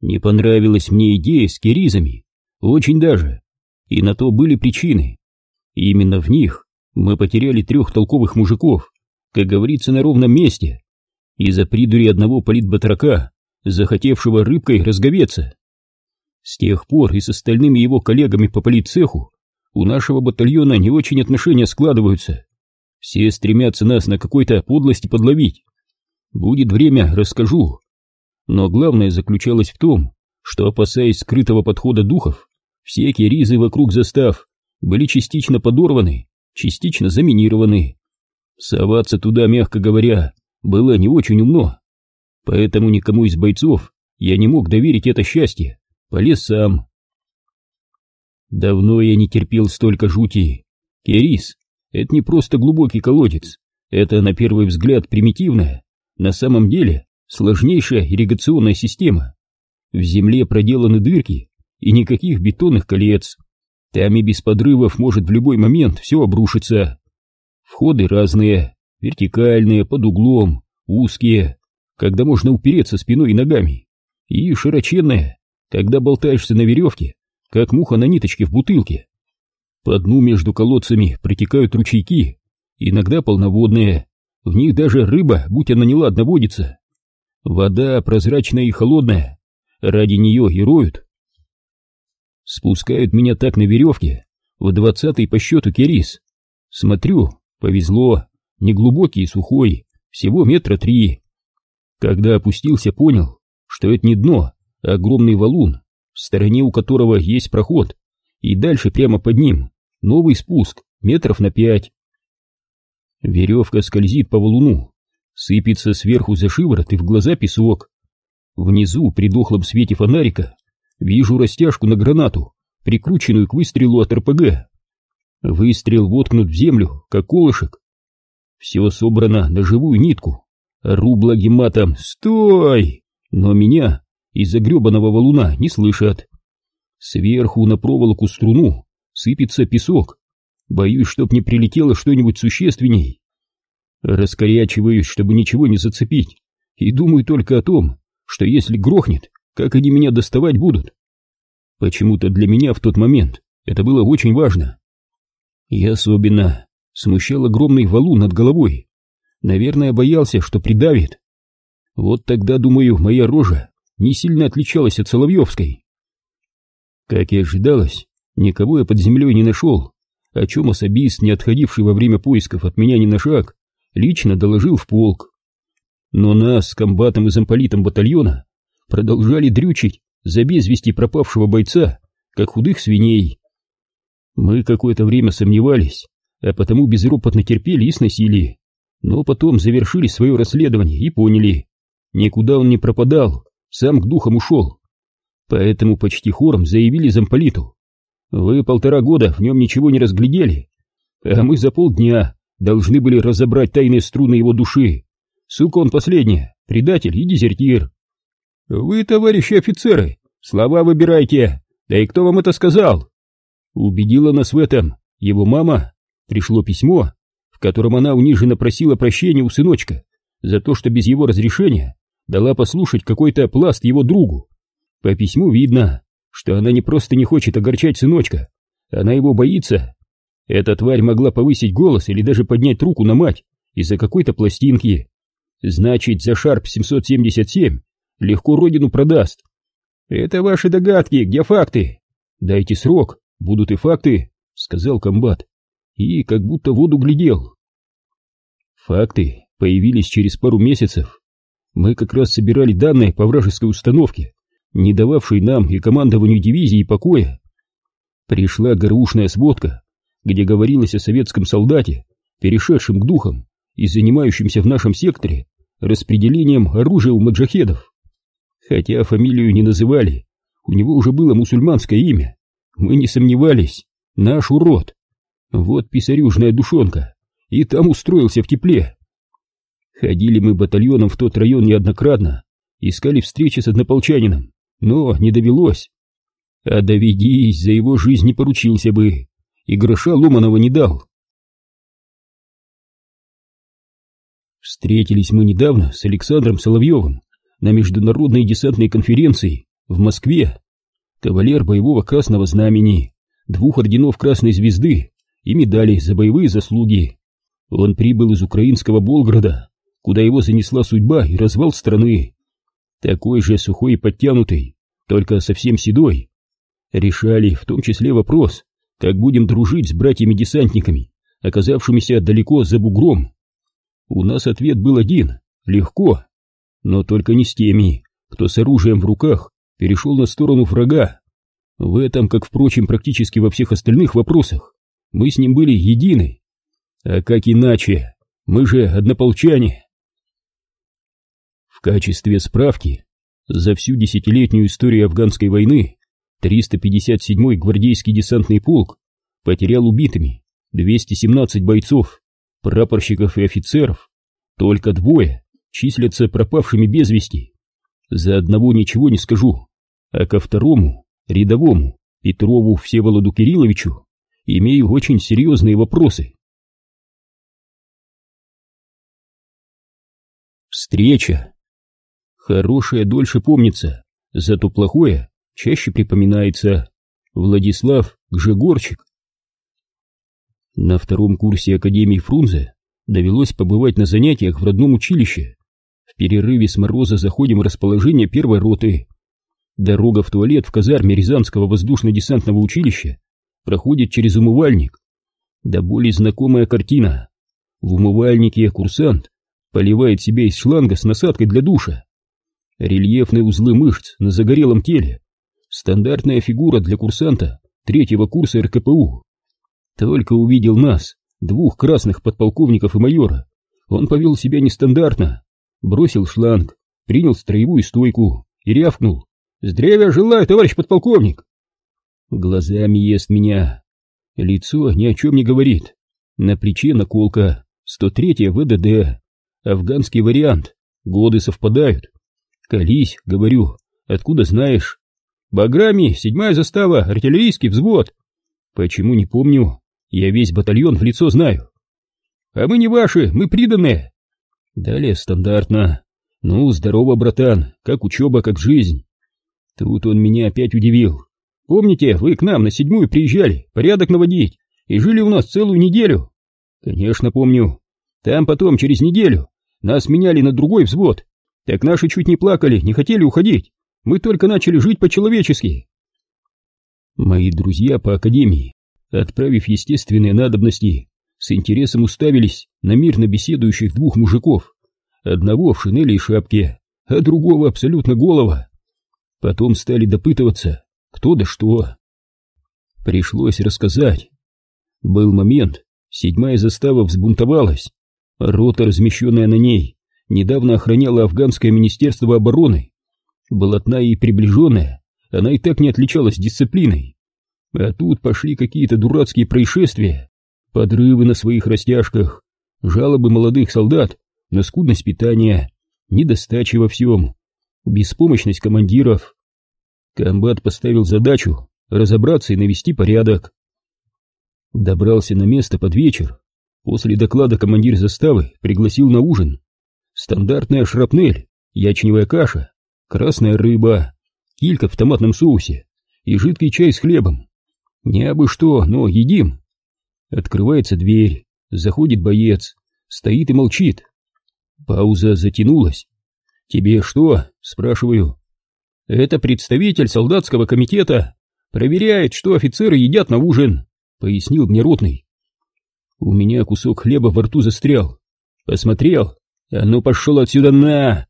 Не понравилась мне идея с керизами, очень даже, и на то были причины. именно в них мы потеряли трех толковых мужиков, как говорится, на ровном месте, из-за придури одного политбатрака, захотевшего рыбкой разговеться. С тех пор и с остальными его коллегами по политцеху у нашего батальона не очень отношения складываются. Все стремятся нас на какой-то подлости подловить. Будет время, расскажу. Но главное заключалось в том, что, опасаясь скрытого подхода духов, все керизы вокруг застав были частично подорваны, частично заминированы. Соваться туда, мягко говоря, было не очень умно. Поэтому никому из бойцов я не мог доверить это счастье, полез сам. Давно я не терпел столько жути. Керис — это не просто глубокий колодец, это, на первый взгляд, примитивная, на самом деле сложнейшая ирригационная система. В земле проделаны дырки и никаких бетонных колец. Там и без подрывов может в любой момент все обрушиться. Входы разные, вертикальные, под углом, узкие, когда можно упереться спиной и ногами, и широченные, когда болтаешься на веревке, как муха на ниточке в бутылке. По дну между колодцами протекают ручейки, иногда полноводные, в них даже рыба, будь она неладно, водится. Вода прозрачная и холодная, ради нее и роют. Спускают меня так на веревке, в двадцатый по счету керис. Смотрю, повезло, неглубокий и сухой, всего метра три. Когда опустился, понял, что это не дно, а огромный валун, в стороне у которого есть проход, и дальше прямо под ним новый спуск, метров на пять. Веревка скользит по валуну, сыпется сверху за шиворот и в глаза песок. Внизу, при дохлом свете фонарика, вижу растяжку на гранату, прикрученную к выстрелу от РПГ. Выстрел воткнут в землю, как колышек. Все собрано на живую нитку. Ру благим матом «Стой!» Но меня из-за гребаного валуна не слышат. Сверху на проволоку струну сыпется песок. Боюсь, чтоб не прилетело что-нибудь существенней. Раскорячиваюсь, чтобы ничего не зацепить, и думаю только о том, что если грохнет, как они меня доставать будут. Почему-то для меня в тот момент это было очень важно. И особенно смущал огромный валун над головой. Наверное, боялся, что придавит. Вот тогда, думаю, моя рожа не сильно отличалась от Соловьевской. Как и ожидалось, никого я под землей не нашел, о чем особист, не отходивший во время поисков от меня ни на шаг, лично доложил в полк. Но нас с комбатом и замполитом батальона продолжали дрючить за без пропавшего бойца, как худых свиней. Мы какое-то время сомневались, а потому безропотно терпели и сносили, но потом завершили свое расследование и поняли, никуда он не пропадал, сам к духам ушел. Поэтому почти хором заявили замполиту. Вы полтора года в нем ничего не разглядели, а мы за полдня должны были разобрать тайные струны его души. Сука он последняя, предатель и дезертир. Вы, товарищи офицеры, слова выбирайте, да и кто вам это сказал? Убедила нас в этом его мама. Пришло письмо, в котором она униженно просила прощения у сыночка за то, что без его разрешения дала послушать какой-то пласт его другу. По письму видно, что она не просто не хочет огорчать сыночка, она его боится. Эта тварь могла повысить голос или даже поднять руку на мать из-за какой-то пластинки. Значит, за Шарп 777 легко родину продаст. Это ваши догадки, где факты? Дайте срок, будут и факты, сказал комбат. И как будто воду глядел. Факты появились через пару месяцев. Мы как раз собирали данные по вражеской установке, не дававшей нам и командованию дивизии покоя. Пришла горушная сводка, где говорилось о советском солдате, перешедшем к духам и занимающемся в нашем секторе распределением оружия у маджахедов. Хотя фамилию не называли, у него уже было мусульманское имя. Мы не сомневались, наш урод. Вот писарюжная душонка, и там устроился в тепле. Ходили мы батальоном в тот район неоднократно, искали встречи с однополчанином, но не довелось. А доведись, за его жизнь не поручился бы, и гроша ломаного не дал. Встретились мы недавно с Александром Соловьевым на международной десантной конференции в Москве. Кавалер боевого красного знамени, двух орденов Красной Звезды и медалей за боевые заслуги. Он прибыл из украинского Болграда, куда его занесла судьба и развал страны. Такой же сухой и подтянутый, только совсем седой. Решали в том числе вопрос, как будем дружить с братьями-десантниками, оказавшимися далеко за бугром. У нас ответ был один — легко, но только не с теми, кто с оружием в руках перешел на сторону врага. В этом, как, впрочем, практически во всех остальных вопросах, мы с ним были едины. А как иначе? Мы же однополчане. В качестве справки, за всю десятилетнюю историю афганской войны 357-й гвардейский десантный полк потерял убитыми 217 бойцов, прапорщиков и офицеров, только двое числятся пропавшими без вести. За одного ничего не скажу, а ко второму, рядовому, Петрову Всеволоду Кирилловичу, имею очень серьезные вопросы. Встреча. Хорошее дольше помнится, зато плохое чаще припоминается. Владислав Гжегорчик. На втором курсе Академии Фрунзе довелось побывать на занятиях в родном училище. В перерыве с мороза заходим в расположение первой роты. Дорога в туалет в казарме Рязанского воздушно-десантного училища проходит через умывальник. Да более знакомая картина. В умывальнике курсант поливает себя из шланга с насадкой для душа. Рельефные узлы мышц на загорелом теле. Стандартная фигура для курсанта третьего курса РКПУ. Только увидел нас, двух красных подполковников и майора. Он повел себя нестандартно. Бросил шланг, принял строевую стойку и рявкнул. «Здравия желаю, товарищ подполковник!» Глазами ест меня. Лицо ни о чем не говорит. На плече наколка, 103-я ВДД. Афганский вариант. Годы совпадают. Колись, говорю, откуда знаешь? Баграми, седьмая застава, артиллерийский взвод. Почему не помню? Я весь батальон в лицо знаю. А мы не ваши, мы приданные. Далее стандартно. Ну, здорово, братан, как учеба, как жизнь. Тут он меня опять удивил. Помните, вы к нам на седьмую приезжали, порядок наводить, и жили у нас целую неделю? Конечно, помню. Там потом, через неделю, нас меняли на другой взвод. Так наши чуть не плакали, не хотели уходить. Мы только начали жить по-человечески. Мои друзья по академии отправив естественные надобности, с интересом уставились на мирно беседующих двух мужиков, одного в шинели и шапке, а другого абсолютно голова. Потом стали допытываться, кто да что. Пришлось рассказать. Был момент, седьмая застава взбунтовалась, рота, размещенная на ней, недавно охраняла афганское министерство обороны. Блатная и приближенная, она и так не отличалась дисциплиной. А тут пошли какие-то дурацкие происшествия, подрывы на своих растяжках, жалобы молодых солдат на скудность питания, недостачи во всем, беспомощность командиров. Комбат поставил задачу разобраться и навести порядок. Добрался на место под вечер. После доклада командир заставы пригласил на ужин. Стандартная шрапнель, ячневая каша, красная рыба, килька в томатном соусе и жидкий чай с хлебом. Не абы что, но едим. Открывается дверь, заходит боец, стоит и молчит. Пауза затянулась. «Тебе что?» — спрашиваю. «Это представитель солдатского комитета. Проверяет, что офицеры едят на ужин», — пояснил мне ротный. У меня кусок хлеба во рту застрял. Посмотрел. «А ну пошел отсюда на!»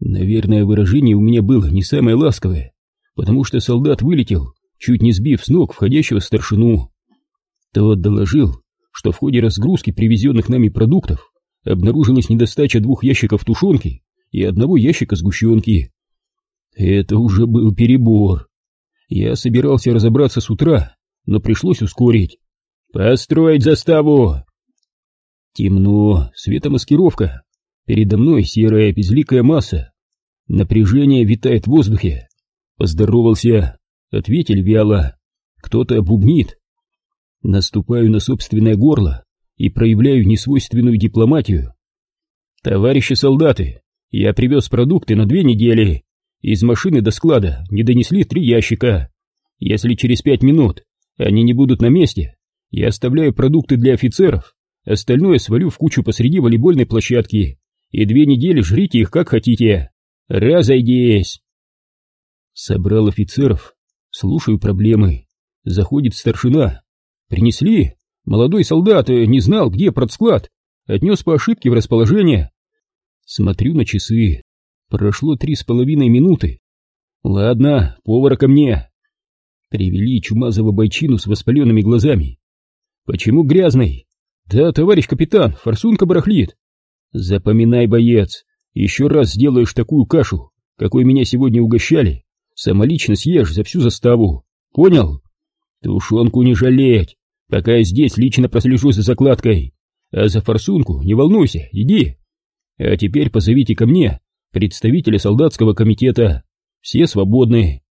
Наверное, выражение у меня было не самое ласковое, потому что солдат вылетел, чуть не сбив с ног входящего старшину. Тот доложил, что в ходе разгрузки привезенных нами продуктов обнаружилась недостача двух ящиков тушенки и одного ящика сгущенки. Это уже был перебор. Я собирался разобраться с утра, но пришлось ускорить. «Построить заставу!» Темно, светомаскировка. Передо мной серая безликая масса. Напряжение витает в воздухе. Поздоровался, Ответили вяло. Кто-то бубнит. Наступаю на собственное горло и проявляю несвойственную дипломатию. Товарищи солдаты, я привез продукты на две недели. из машины до склада не донесли три ящика. Если через пять минут они не будут на месте, я оставляю продукты для офицеров, остальное свалю в кучу посреди волейбольной площадки, и две недели жрите их как хотите. Разойдись!» Собрал офицеров, слушаю проблемы. Заходит старшина. Принесли? Молодой солдат э, не знал, где продсклад. Отнес по ошибке в расположение. Смотрю на часы. Прошло три с половиной минуты. Ладно, повара ко мне. Привели чумазого бойчину с воспаленными глазами. Почему грязный? Да, товарищ капитан, форсунка барахлит. Запоминай, боец, еще раз сделаешь такую кашу, какой меня сегодня угощали, самолично съешь за всю заставу. Понял? Тушенку не жалеть, пока я здесь лично прослежу за закладкой. А за форсунку не волнуйся, иди. А теперь позовите ко мне представителя солдатского комитета. Все свободны.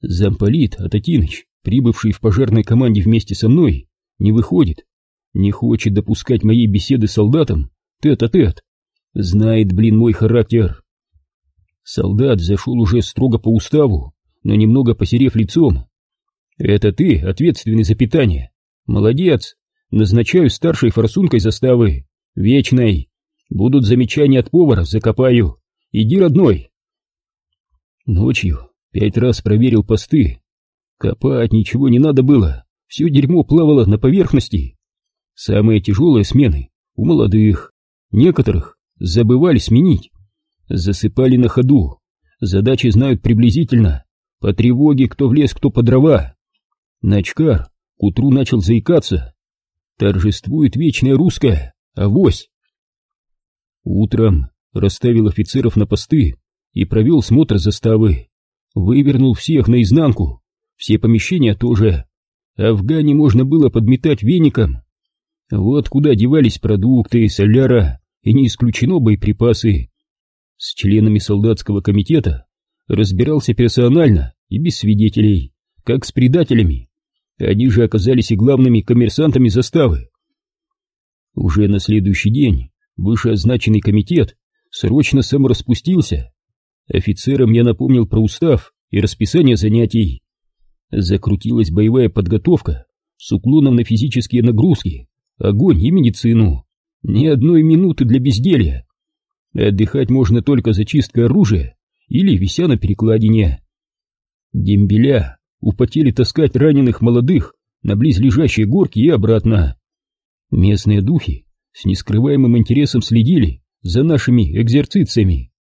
Замполит Ататиныч, прибывший в пожарной команде вместе со мной, не выходит. Не хочет допускать моей беседы с солдатом тет-а-тет. -тет. Знает, блин, мой характер. Солдат зашел уже строго по уставу, но немного посерев лицом. Это ты, ответственный за питание. Молодец. Назначаю старшей форсункой заставы. Вечной. Будут замечания от повара, закопаю. Иди, родной. Ночью пять раз проверил посты. Копать ничего не надо было. Все дерьмо плавало на поверхности. Самые тяжелые смены у молодых. Некоторых забывали сменить. Засыпали на ходу. Задачи знают приблизительно. По тревоге кто в лес, кто по дрова. Начкар к утру начал заикаться. Торжествует вечная русская, авось. Утром расставил офицеров на посты и провел смотр заставы. Вывернул всех наизнанку, все помещения тоже. Афгане можно было подметать веником. Вот куда девались продукты, соляра и не исключено боеприпасы. С членами солдатского комитета разбирался персонально и без свидетелей, как с предателями. Они же оказались и главными коммерсантами заставы. Уже на следующий день вышеозначенный комитет срочно самораспустился. Офицерам я напомнил про устав и расписание занятий. Закрутилась боевая подготовка с уклоном на физические нагрузки, огонь и медицину. Ни одной минуты для безделья. Отдыхать можно только за чисткой оружия или вися на перекладине. Дембеля употели таскать раненых молодых на близлежащие горки и обратно. Местные духи с нескрываемым интересом следили за нашими экзерцициями.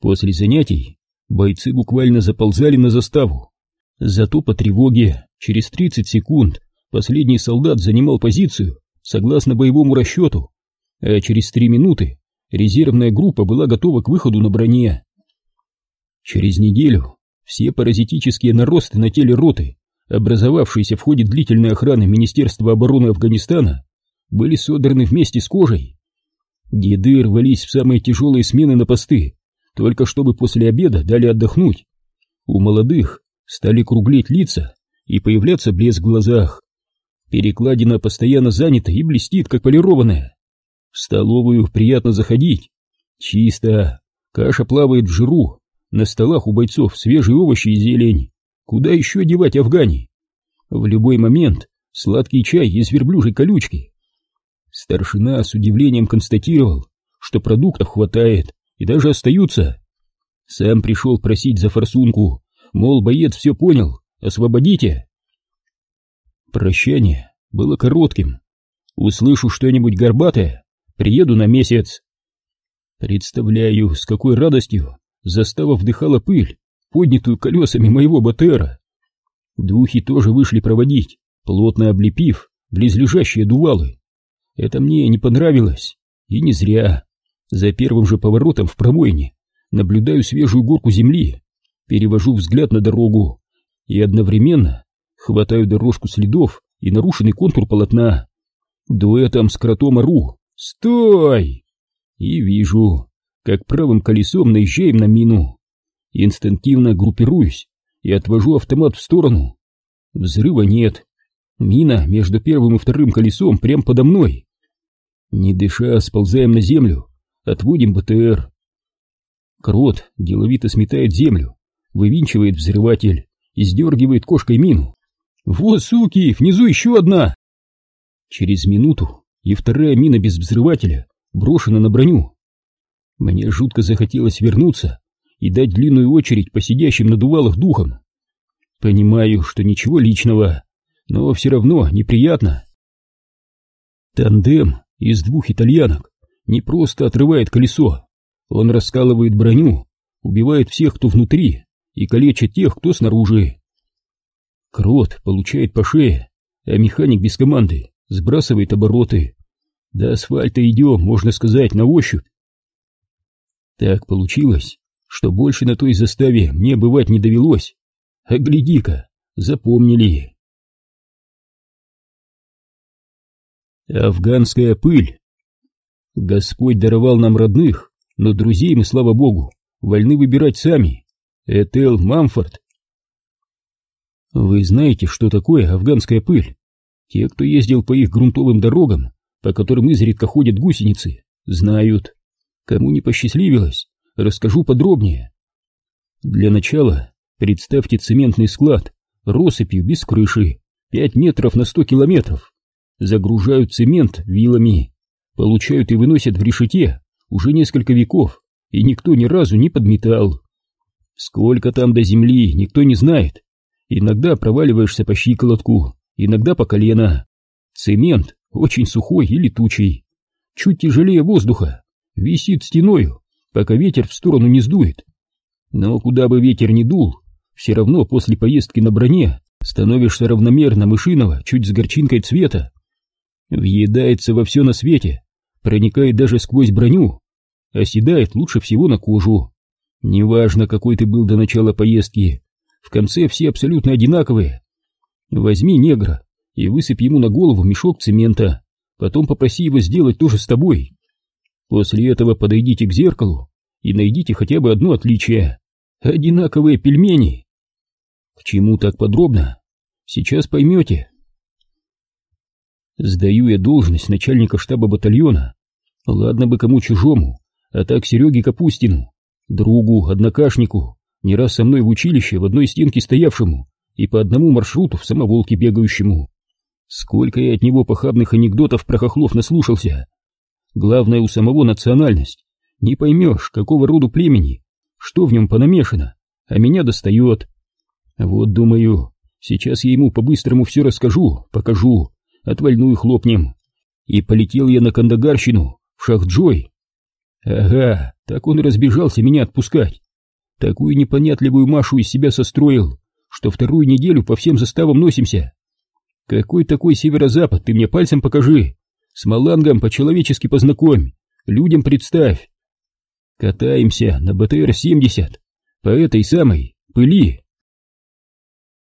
После занятий бойцы буквально заползали на заставу. Зато по тревоге через 30 секунд последний солдат занимал позицию согласно боевому расчету, а через три минуты резервная группа была готова к выходу на броне. Через неделю все паразитические наросты на теле роты, образовавшиеся в ходе длительной охраны Министерства обороны Афганистана, были содраны вместе с кожей. Деды рвались в самые тяжелые смены на посты, только чтобы после обеда дали отдохнуть. У молодых стали круглеть лица и появляться блеск в глазах. Перекладина постоянно занята и блестит, как полированная. В столовую приятно заходить. Чисто. Каша плавает в жиру, на столах у бойцов свежие овощи и зелень. Куда еще девать афгани? В любой момент сладкий чай из верблюжьей колючки. Старшина с удивлением констатировал, что продуктов хватает и даже остаются. Сам пришел просить за форсунку, мол, боец все понял, освободите. Прощание было коротким. Услышу что-нибудь горбатое, приеду на месяц. Представляю, с какой радостью Застава вдыхала пыль, поднятую колесами моего БТРа. Духи тоже вышли проводить, плотно облепив близлежащие дувалы. Это мне не понравилось, и не зря. За первым же поворотом в промойне наблюдаю свежую горку земли, перевожу взгляд на дорогу и одновременно хватаю дорожку следов и нарушенный контур полотна. Дуэтом с кротом ору «Стой!» И вижу, как правым колесом наезжаем на мину. Инстинктивно группируюсь и отвожу автомат в сторону. Взрыва нет. Мина между первым и вторым колесом прямо подо мной. Не дыша, сползаем на землю, отводим БТР. Крот деловито сметает землю, вывинчивает взрыватель и сдергивает кошкой мину. «Вот, суки, внизу еще одна!» Через минуту и вторая мина без взрывателя брошена на броню. Мне жутко захотелось вернуться и дать длинную очередь по сидящим на дувалах духам. Понимаю, что ничего личного, но все равно неприятно. Тандем из двух итальянок не просто отрывает колесо, он раскалывает броню, убивает всех, кто внутри, и калечит тех, кто снаружи. Крот получает по шее, а механик без команды сбрасывает обороты. До асфальта идем, можно сказать, на ощупь. Так получилось, что больше на той заставе мне бывать не довелось. А гляди-ка, запомнили. Афганская пыль. Господь даровал нам родных, но друзей мы, слава богу, вольны выбирать сами. Этел Мамфорд. Вы знаете, что такое афганская пыль? Те, кто ездил по их грунтовым дорогам, по которым изредка ходят гусеницы, знают. Кому не посчастливилось, расскажу подробнее. Для начала представьте цементный склад, россыпью без крыши, 5 метров на 100 километров. Загружают цемент вилами, получают и выносят в решете уже несколько веков, и никто ни разу не подметал. Сколько там до земли, никто не знает. Иногда проваливаешься по щиколотку, иногда по колено. Цемент очень сухой и летучий, чуть тяжелее воздуха, висит стеною, пока ветер в сторону не сдует. Но куда бы ветер ни дул, все равно после поездки на броне становишься равномерно мышиного, чуть с горчинкой цвета. Въедается во все на свете, проникает даже сквозь броню, оседает лучше всего на кожу. Неважно, какой ты был до начала поездки, в конце все абсолютно одинаковые. Возьми негра и высыпь ему на голову мешок цемента, потом попроси его сделать то же с тобой. После этого подойдите к зеркалу и найдите хотя бы одно отличие. Одинаковые пельмени. К чему так подробно? Сейчас поймете. Сдаю я должность начальника штаба батальона. Ладно бы кому чужому, а так Сереге Капустину, другу, однокашнику, не раз со мной в училище в одной стенке стоявшему и по одному маршруту в самоволке бегающему. Сколько я от него похабных анекдотов про хохлов наслушался. Главное у самого национальность. Не поймешь, какого роду племени, что в нем понамешано, а меня достает. Вот, думаю, сейчас я ему по-быстрому все расскажу, покажу, отвальную хлопнем. И полетел я на Кандагарщину, в Шахджой. Ага, так он и разбежался меня отпускать. Такую непонятливую Машу из себя состроил, что вторую неделю по всем заставам носимся. Какой такой северо-запад, ты мне пальцем покажи. С Малангом по-человечески познакомь, людям представь. Катаемся на БТР-70 по этой самой пыли.